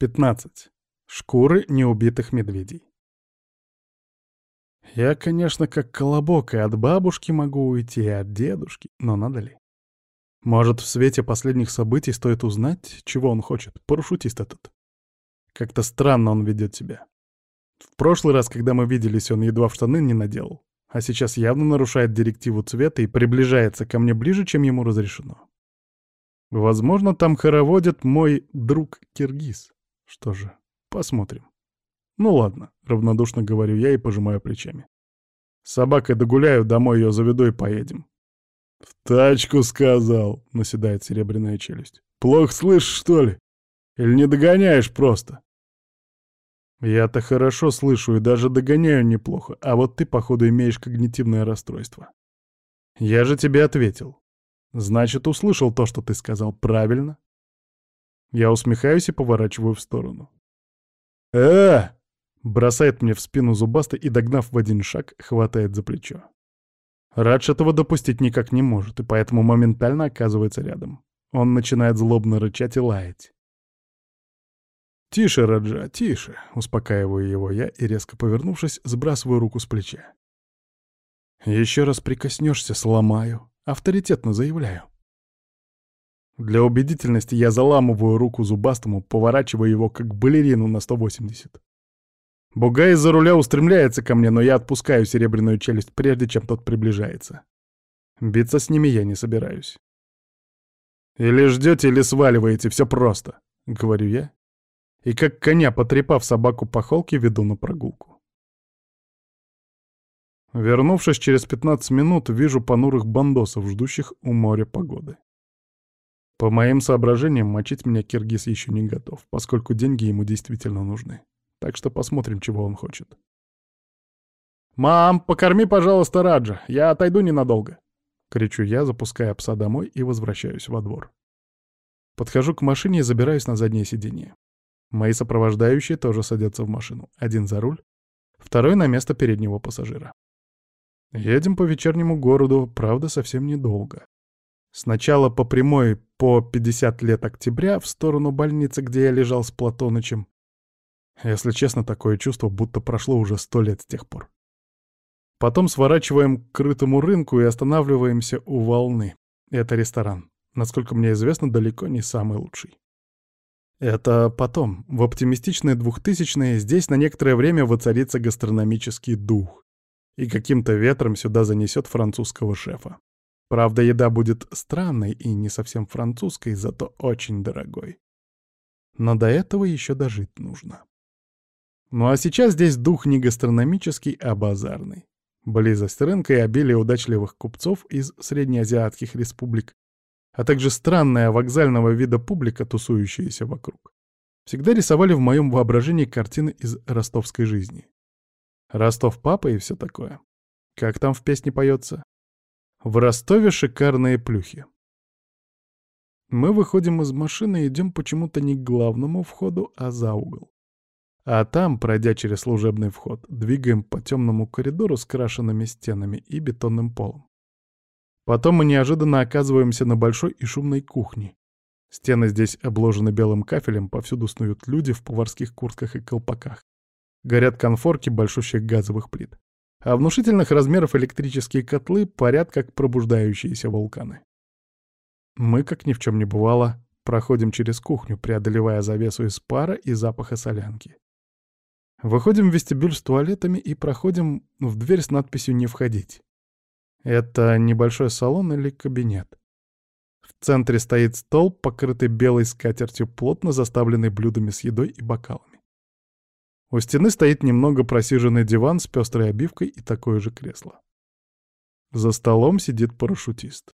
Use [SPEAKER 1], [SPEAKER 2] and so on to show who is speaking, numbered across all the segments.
[SPEAKER 1] 15. Шкуры неубитых медведей. Я, конечно, как колобок, и от бабушки могу уйти, и от дедушки, но надо ли? Может, в свете последних событий стоит узнать, чего он хочет, парашютист этот. Как-то странно он ведет себя. В прошлый раз, когда мы виделись, он едва в штаны не наделал, а сейчас явно нарушает директиву цвета и приближается ко мне ближе, чем ему разрешено. Возможно, там хороводит мой друг Киргиз. Что же, посмотрим. Ну ладно, равнодушно говорю я и пожимаю плечами. С собакой догуляю, домой ее заведу и поедем. «В тачку сказал», — наседает серебряная челюсть. «Плохо слышишь, что ли? Или не догоняешь просто?» «Я-то хорошо слышу и даже догоняю неплохо, а вот ты, походу, имеешь когнитивное расстройство. Я же тебе ответил. Значит, услышал то, что ты сказал, правильно?» Я усмехаюсь и поворачиваю в сторону. э Бросает мне в спину зубастый и, догнав в один шаг, хватает за плечо. Радж этого допустить никак не может, и поэтому моментально оказывается рядом. Он начинает злобно рычать и лаять. «Тише, Раджа, тише!» — успокаиваю его я и, резко повернувшись, сбрасываю руку с плеча. «Еще раз прикоснешься, сломаю. Авторитетно заявляю». Для убедительности я заламываю руку зубастому, поворачивая его как балерину на 180. Бугай из-за руля устремляется ко мне, но я отпускаю серебряную челюсть, прежде чем тот приближается. Биться с ними я не собираюсь. «Или ждете, или сваливаете, все просто», — говорю я. И как коня, потрепав собаку по холке, веду на прогулку. Вернувшись через 15 минут, вижу понурых бандосов, ждущих у моря погоды. По моим соображениям, мочить меня Киргиз еще не готов, поскольку деньги ему действительно нужны. Так что посмотрим, чего он хочет. «Мам, покорми, пожалуйста, Раджа, я отойду ненадолго!» — кричу я, запуская пса домой и возвращаюсь во двор. Подхожу к машине и забираюсь на заднее сиденье. Мои сопровождающие тоже садятся в машину. Один за руль, второй на место переднего пассажира. Едем по вечернему городу, правда, совсем недолго. Сначала по прямой по 50 лет октября в сторону больницы, где я лежал с Платонычем. Если честно, такое чувство, будто прошло уже сто лет с тех пор. Потом сворачиваем к крытому рынку и останавливаемся у волны. Это ресторан. Насколько мне известно, далеко не самый лучший. Это потом, в оптимистичные двухтысячные, здесь на некоторое время воцарится гастрономический дух. И каким-то ветром сюда занесет французского шефа. Правда, еда будет странной и не совсем французской, зато очень дорогой. Но до этого еще дожить нужно. Ну а сейчас здесь дух не гастрономический, а базарный. Близость рынка и обилие удачливых купцов из среднеазиатских республик, а также странная вокзального вида публика, тусующаяся вокруг, всегда рисовали в моем воображении картины из ростовской жизни. Ростов папа и все такое. Как там в песне поется? В Ростове шикарные плюхи. Мы выходим из машины и идем почему-то не к главному входу, а за угол. А там, пройдя через служебный вход, двигаем по темному коридору с крашенными стенами и бетонным полом. Потом мы неожиданно оказываемся на большой и шумной кухне. Стены здесь обложены белым кафелем, повсюду снуют люди в поварских куртках и колпаках. Горят конфорки большущих газовых плит а внушительных размеров электрические котлы парят, как пробуждающиеся вулканы. Мы, как ни в чем не бывало, проходим через кухню, преодолевая завесу из пара и запаха солянки. Выходим в вестибюль с туалетами и проходим в дверь с надписью «Не входить». Это небольшой салон или кабинет. В центре стоит стол, покрытый белой скатертью, плотно заставленный блюдами с едой и бокалами. У стены стоит немного просиженный диван с пестрой обивкой и такое же кресло. За столом сидит парашютист.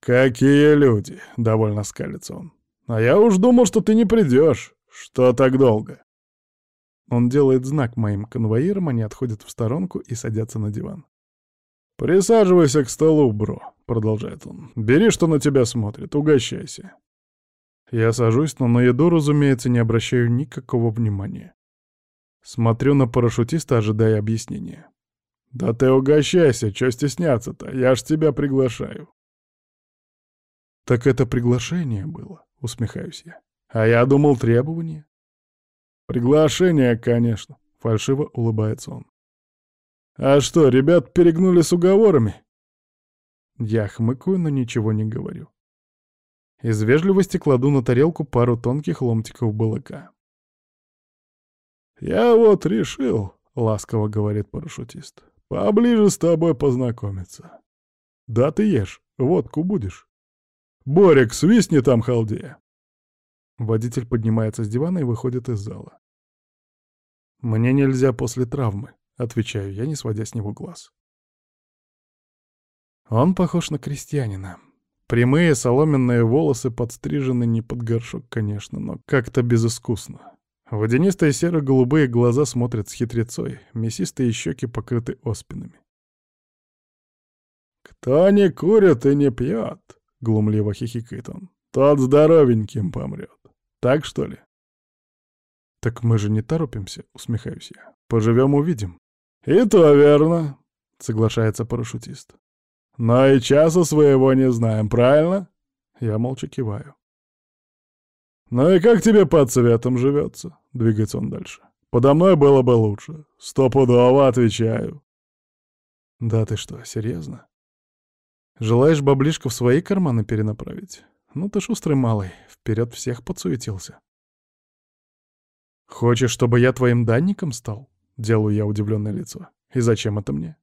[SPEAKER 1] «Какие люди!» — довольно скалится он. «А я уж думал, что ты не придешь. Что так долго?» Он делает знак моим конвоирам, они отходят в сторонку и садятся на диван. «Присаживайся к столу, бро», — продолжает он. «Бери, что на тебя смотрит, угощайся». Я сажусь, но на еду, разумеется, не обращаю никакого внимания. Смотрю на парашютиста, ожидая объяснения. «Да ты угощайся, чё стесняться-то? Я ж тебя приглашаю». «Так это приглашение было», — усмехаюсь я. «А я думал, требование. Приглашение, конечно. Фальшиво улыбается он. А что, ребят перегнули с уговорами? Я хмыкаю, но ничего не говорю. Из вежливости кладу на тарелку пару тонких ломтиков балыка. «Я вот решил», — ласково говорит парашютист, — «поближе с тобой познакомиться. Да ты ешь, водку будешь. Борик, свистни там халдея». Водитель поднимается с дивана и выходит из зала. «Мне нельзя после травмы», — отвечаю я, не сводя с него глаз. Он похож на крестьянина. Прямые соломенные волосы подстрижены не под горшок, конечно, но как-то безыскусно. Водянистые серо-голубые глаза смотрят с хитрецой, мясистые щеки покрыты оспинами. «Кто не курит и не пьет», — глумливо хихикает он, — «тот здоровеньким помрет. Так что ли?» «Так мы же не торопимся», — усмехаюсь я. «Поживем — увидим». «И то верно», — соглашается парашютист. «Но и часа своего не знаем, правильно?» Я молча киваю. «Ну и как тебе под цветом живется?» — двигается он дальше. «Подо мной было бы лучше. Стопудово отвечаю». «Да ты что, серьезно? Желаешь баблишко в свои карманы перенаправить? Ну ты шустрый малый, вперед всех подсуетился». «Хочешь, чтобы я твоим данником стал?» — делаю я удивленное лицо. «И зачем это мне?»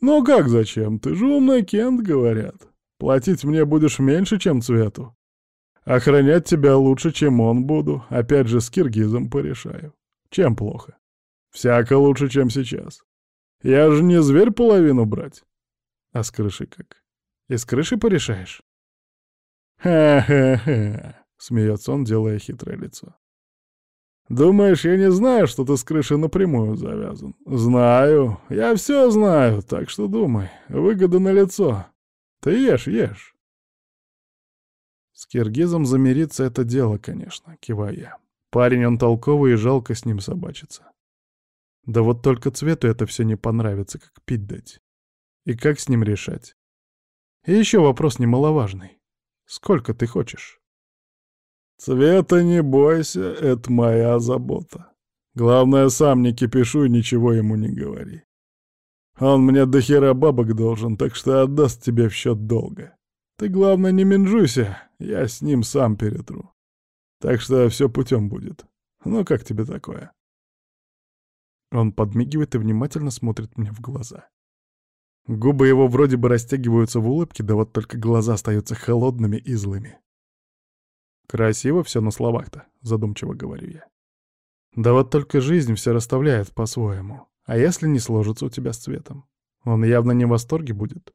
[SPEAKER 1] «Ну как зачем? Ты же умный Кент, говорят. Платить мне будешь меньше, чем цвету. Охранять тебя лучше, чем он буду. Опять же, с киргизом порешаю. Чем плохо? Всяко лучше, чем сейчас. Я же не зверь половину брать. А с крыши как? И с крыши порешаешь? «Ха-ха-ха!» — смеется он, делая хитрое лицо. «Думаешь, я не знаю, что ты с крыши напрямую завязан?» «Знаю. Я все знаю, так что думай. Выгода на лицо. Ты ешь, ешь». С киргизом замириться — это дело, конечно, кивая я. Парень он толковый и жалко с ним собачиться. Да вот только цвету это все не понравится, как пить дать. И как с ним решать? И еще вопрос немаловажный. Сколько ты хочешь? Цвета не бойся, это моя забота. Главное, сам не кипишу и ничего ему не говори. Он мне до хера бабок должен, так что отдаст тебе в счет долга. Ты, главное, не менжуйся, я с ним сам перетру. Так что все путем будет. Ну, как тебе такое?» Он подмигивает и внимательно смотрит мне в глаза. Губы его вроде бы растягиваются в улыбке, да вот только глаза остаются холодными и злыми. «Красиво все на словах-то», — задумчиво говорю я. «Да вот только жизнь все расставляет по-своему. А если не сложится у тебя с цветом? Он явно не в восторге будет.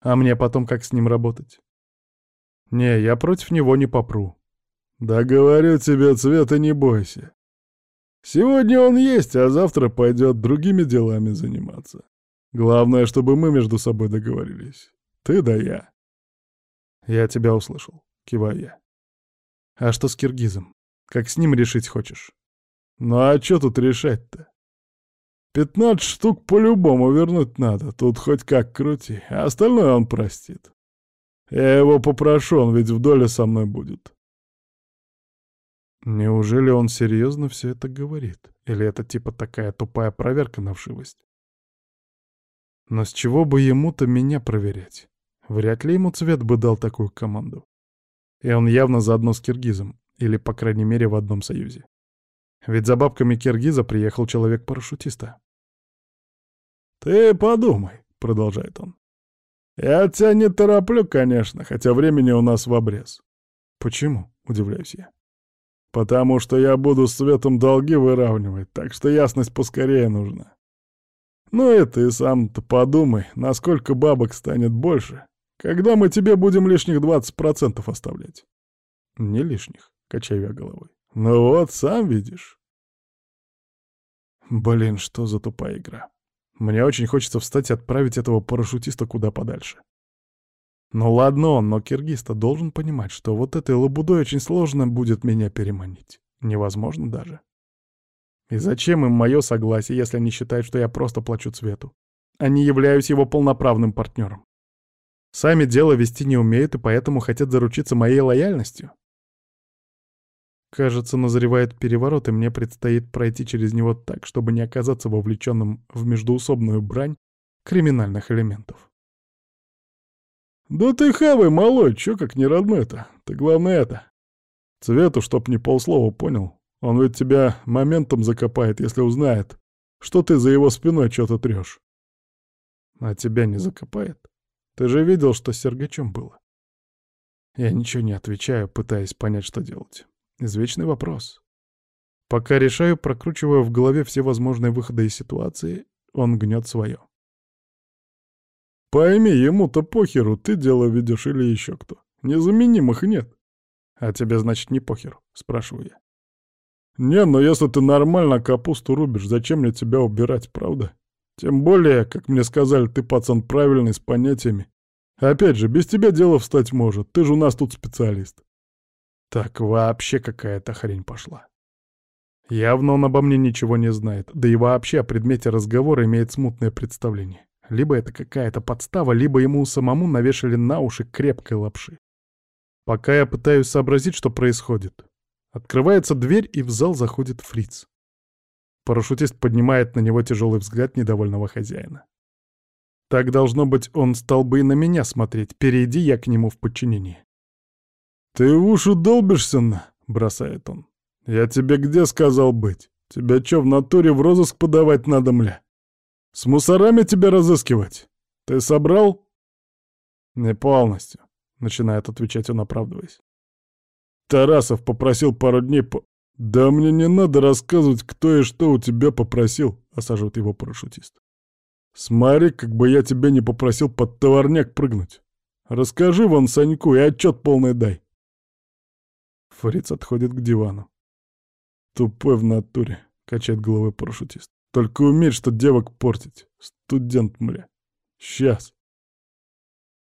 [SPEAKER 1] А мне потом как с ним работать? Не, я против него не попру. Да говорю тебе, Цвета, не бойся. Сегодня он есть, а завтра пойдет другими делами заниматься. Главное, чтобы мы между собой договорились. Ты да я. Я тебя услышал, киваю я. А что с киргизом? Как с ним решить хочешь? Ну а что тут решать-то? Пятнадцать штук по-любому вернуть надо, тут хоть как крути, а остальное он простит. Я его попрошу, он ведь в доле со мной будет. Неужели он серьезно все это говорит? Или это типа такая тупая проверка на вшивость? Но с чего бы ему-то меня проверять? Вряд ли ему цвет бы дал такую команду. И он явно заодно с киргизом, или, по крайней мере, в одном союзе. Ведь за бабками Киргиза приехал человек-парашютиста. «Ты подумай», — продолжает он. «Я тебя не тороплю, конечно, хотя времени у нас в обрез». «Почему?» — удивляюсь я. «Потому что я буду Светом долги выравнивать, так что ясность поскорее нужна. Ну и ты сам-то подумай, насколько бабок станет больше, когда мы тебе будем лишних 20% оставлять». «Не лишних», — качаю я головой. Ну вот, сам видишь. Блин, что за тупая игра. Мне очень хочется встать и отправить этого парашютиста куда подальше. Ну ладно он, но киргиз-то должен понимать, что вот этой лабудой очень сложно будет меня переманить. Невозможно даже. И зачем им мое согласие, если они считают, что я просто плачу цвету? А не являюсь его полноправным партнером. Сами дело вести не умеют и поэтому хотят заручиться моей лояльностью. Кажется, назревает переворот, и мне предстоит пройти через него так, чтобы не оказаться вовлеченным в междуусобную брань криминальных элементов. «Да ты хавай, малой, чё как не родной-то? Ты главное это. Цвету, чтоб не полслова понял. Он ведь тебя моментом закопает, если узнает, что ты за его спиной что-то трёшь. А тебя не закопает? Ты же видел, что с Сергачом было. Я ничего не отвечаю, пытаясь понять, что делать. Извечный вопрос. Пока решаю, прокручиваю в голове все возможные выходы из ситуации, он гнет свое. Пойми, ему-то похеру, ты дело ведешь или еще кто. Незаменимых нет. А тебе, значит, не похеру, спрашиваю я. Не, но если ты нормально капусту рубишь, зачем мне тебя убирать, правда? Тем более, как мне сказали, ты пацан правильный, с понятиями. Опять же, без тебя дело встать может, ты же у нас тут специалист. Так вообще какая-то хрень пошла. Явно он обо мне ничего не знает, да и вообще о предмете разговора имеет смутное представление. Либо это какая-то подстава, либо ему самому навешали на уши крепкой лапши. Пока я пытаюсь сообразить, что происходит. Открывается дверь, и в зал заходит фриц. Парашютист поднимает на него тяжелый взгляд недовольного хозяина. Так, должно быть, он стал бы и на меня смотреть, перейди я к нему в подчинение. «Ты в уши долбишься на?» — бросает он. «Я тебе где сказал быть? Тебя чё, в натуре в розыск подавать надо, мля? С мусорами тебя разыскивать? Ты собрал?» «Не полностью», — начинает отвечать он, оправдываясь. Тарасов попросил пару дней по... «Да мне не надо рассказывать, кто и что у тебя попросил», — осаживает его парашютист. «Смотри, как бы я тебя не попросил под товарняк прыгнуть. Расскажи вон Саньку и отчет полный дай». Фриц отходит к дивану. «Тупой в натуре», — качает головой парашютист. «Только умеет, что девок портить. Студент, мля. Сейчас».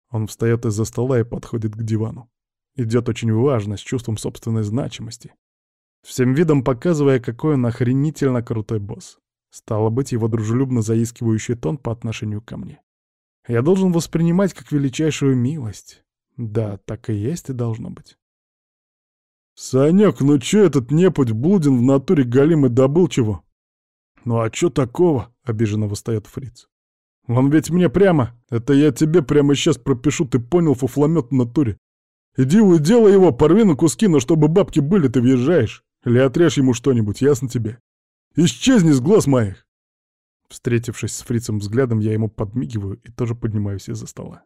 [SPEAKER 1] Он встает из-за стола и подходит к дивану. Идет очень важно, с чувством собственной значимости. Всем видом показывая, какой он охренительно крутой босс. Стало быть, его дружелюбно заискивающий тон по отношению ко мне. Я должен воспринимать как величайшую милость. Да, так и есть и должно быть. «Санек, ну чё этот непуть блуден в натуре галимый добыл чего?» «Ну а чё такого?» — обиженно восстаёт фриц. «Он ведь мне прямо... Это я тебе прямо сейчас пропишу, ты понял, фуфломет в натуре. Иди уделай его, порви на куски, но чтобы бабки были, ты въезжаешь. Или отрежь ему что-нибудь, ясно тебе? Исчезни с глаз моих!» Встретившись с фрицем взглядом, я ему подмигиваю и тоже поднимаюсь из-за стола.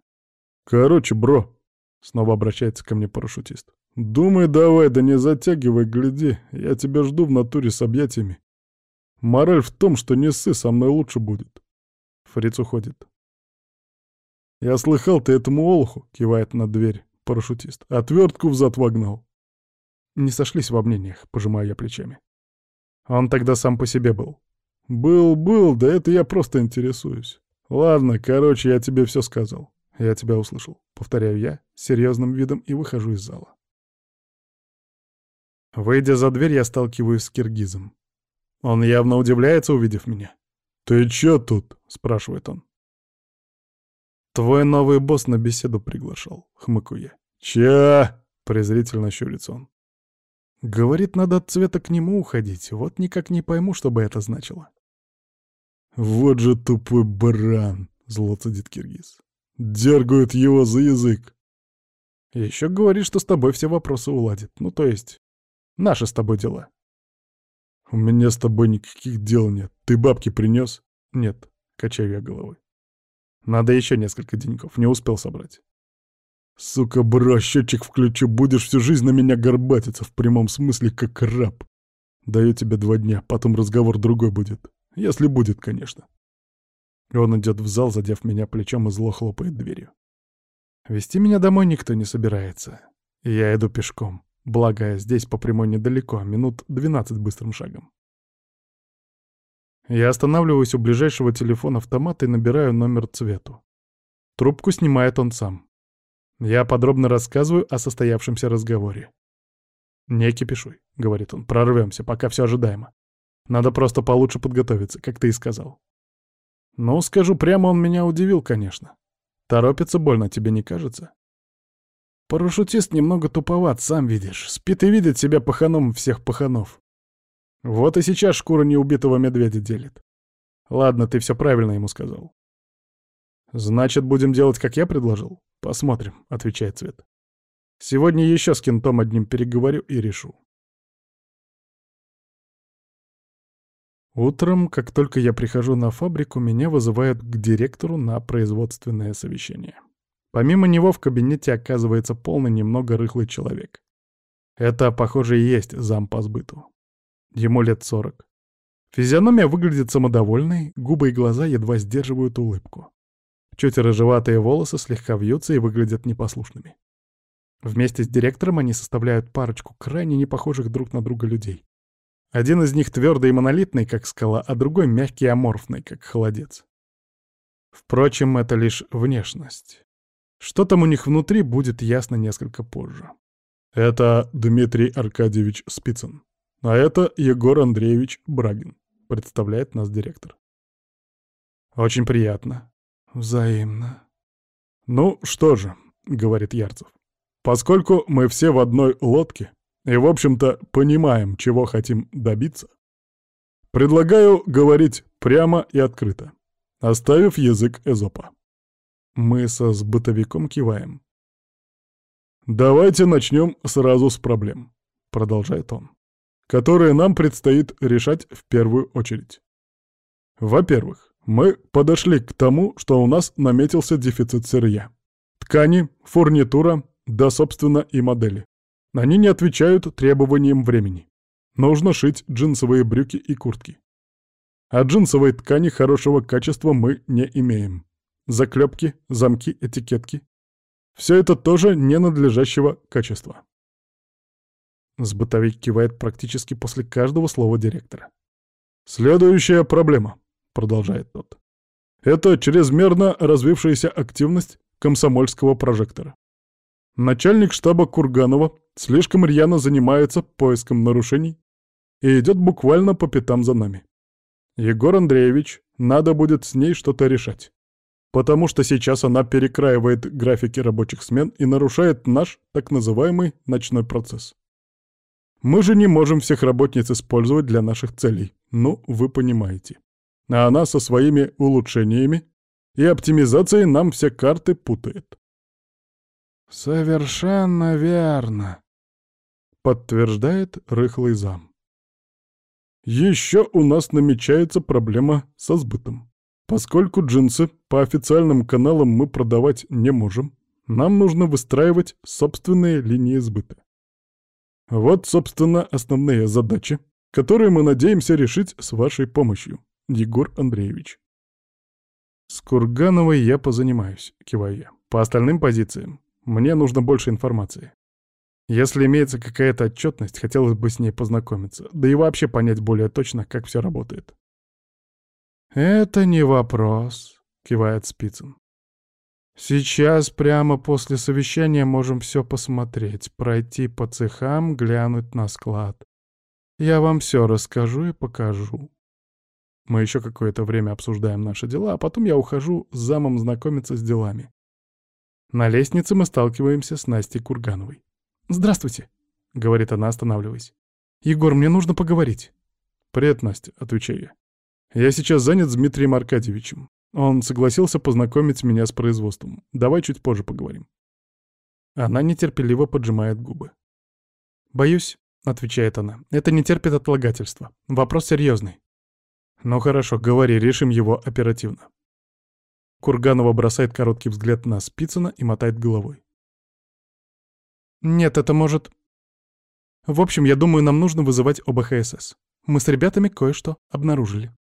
[SPEAKER 1] «Короче, бро», — снова обращается ко мне парашютист, «Думай давай, да не затягивай, гляди, я тебя жду в натуре с объятиями. Мораль в том, что не ссы, со мной лучше будет». Фриц уходит. «Я слыхал, ты этому олуху», — кивает на дверь парашютист, «отвертку в зад вогнал». Не сошлись во мнениях, пожимаю я плечами. Он тогда сам по себе был. «Был-был, да это я просто интересуюсь. Ладно, короче, я тебе все сказал. Я тебя услышал», — повторяю я, серьезным видом и выхожу из зала. Выйдя за дверь, я сталкиваюсь с киргизом. Он явно удивляется, увидев меня. «Ты чё тут?» — спрашивает он. «Твой новый босс на беседу приглашал», — хмыкаю я. «Ча?» — презрительно щурится он. Говорит, надо от цвета к нему уходить. Вот никак не пойму, что бы это значило. «Вот же тупой баран!» — зло цедит Киргиз. «Дергают его за язык!» «Еще говорит, что с тобой все вопросы уладит. Ну, то есть, наши с тобой дела». «У меня с тобой никаких дел нет. Ты бабки принес?» «Нет», — качаю я головой. «Надо еще несколько деньков. Не успел собрать». «Сука, бро, счетчик включу, будешь всю жизнь на меня горбатиться, в прямом смысле, как раб. Даю тебе два дня, потом разговор другой будет. Если будет, конечно». Он идет в зал, задев меня плечом и зло хлопает дверью. Вести меня домой никто не собирается. Я иду пешком, благо здесь по прямой недалеко, минут двенадцать быстрым шагом. Я останавливаюсь у ближайшего телефона-автомата и набираю номер цвету. Трубку снимает он сам. Я подробно рассказываю о состоявшемся разговоре. «Не кипишуй», — говорит он, — «прорвемся, пока все ожидаемо. Надо просто получше подготовиться, как ты и сказал». Ну, скажу прямо, он меня удивил, конечно. Торопится больно, тебе не кажется? Парашютист немного туповат, сам видишь. Спит и видит себя паханом всех паханов. Вот и сейчас шкура неубитого медведя делит. Ладно, ты все правильно ему сказал. Значит, будем делать, как я предложил? Посмотрим, отвечает Цвет. Сегодня еще с кентом одним переговорю и решу. Утром, как только я прихожу на фабрику, меня вызывают к директору на производственное совещание. Помимо него в кабинете оказывается полный немного рыхлый человек. Это, похоже, и есть зам по сбыту. Ему лет сорок. Физиономия выглядит самодовольной, губы и глаза едва сдерживают улыбку. Чуть рыжеватые волосы слегка вьются и выглядят непослушными. Вместе с директором они составляют парочку крайне непохожих друг на друга людей. Один из них твердый и монолитный, как скала, а другой мягкий и аморфный, как холодец. Впрочем, это лишь внешность. Что там у них внутри, будет ясно несколько позже. Это Дмитрий Аркадьевич Спицын. А это Егор Андреевич Брагин, представляет нас директор. Очень приятно. Взаимно. Ну что же, говорит Ярцев. Поскольку мы все в одной лодке и, в общем-то, понимаем, чего хотим добиться, предлагаю говорить прямо и открыто, оставив язык Эзопа. Мы со сбытовиком киваем. «Давайте начнем сразу с проблем», — продолжает он которые нам предстоит решать в первую очередь. Во-первых, мы подошли к тому, что у нас наметился дефицит сырья. Ткани, фурнитура, да, собственно, и модели. Они не отвечают требованиям времени. Нужно шить джинсовые брюки и куртки. А джинсовой ткани хорошего качества мы не имеем. Заклепки, замки, этикетки. Все это тоже ненадлежащего качества. Сбытовик кивает практически после каждого слова директора. «Следующая проблема», — продолжает тот. «Это чрезмерно развившаяся активность комсомольского прожектора. Начальник штаба Курганова слишком рьяно занимается поиском нарушений и идет буквально по пятам за нами. Егор Андреевич, надо будет с ней что-то решать. Потому что сейчас она перекраивает графики рабочих смен и нарушает наш так называемый ночной процесс. Мы же не можем всех работниц использовать для наших целей. Ну, вы понимаете. А она со своими улучшениями и оптимизацией нам все карты путает. «Совершенно верно», — подтверждает рыхлый зам. Еще у нас намечается проблема со сбытом. Поскольку джинсы по официальным каналам мы продавать не можем, нам нужно выстраивать собственные линии сбыта. Вот, собственно, основные задачи, которые мы надеемся решить с вашей помощью, Егор Андреевич. С Кургановой я позанимаюсь, киваю я. По остальным позициям мне нужно больше информации. Если имеется какая-то отчетность, хотелось бы с ней познакомиться, да и вообще понять более точно, как все работает. «Это не вопрос», — кивает Спицын. Сейчас, прямо после совещания, можем все посмотреть, пройти по цехам, глянуть на склад. Я вам все расскажу и покажу. Мы еще какое-то время обсуждаем наши дела, а потом я ухожу с замом знакомиться с делами. На лестнице мы сталкиваемся с Настей Кургановой. «Здравствуйте», — говорит она, останавливаясь. «Егор, мне нужно поговорить». «Привет, Настя», — отвечаю я. «Я сейчас занят с Дмитрием Аркадьевичем. Он согласился познакомить меня с производством. Давай чуть позже поговорим. Она нетерпеливо поджимает губы. «Боюсь», — отвечает она, — «это не терпит отлагательства. Вопрос серьезный». «Ну хорошо, говори, решим его оперативно». Курганова бросает короткий взгляд на Спицына и мотает головой. «Нет, это может...» «В общем, я думаю, нам нужно вызывать ОБХСС. Мы с ребятами кое-что обнаружили».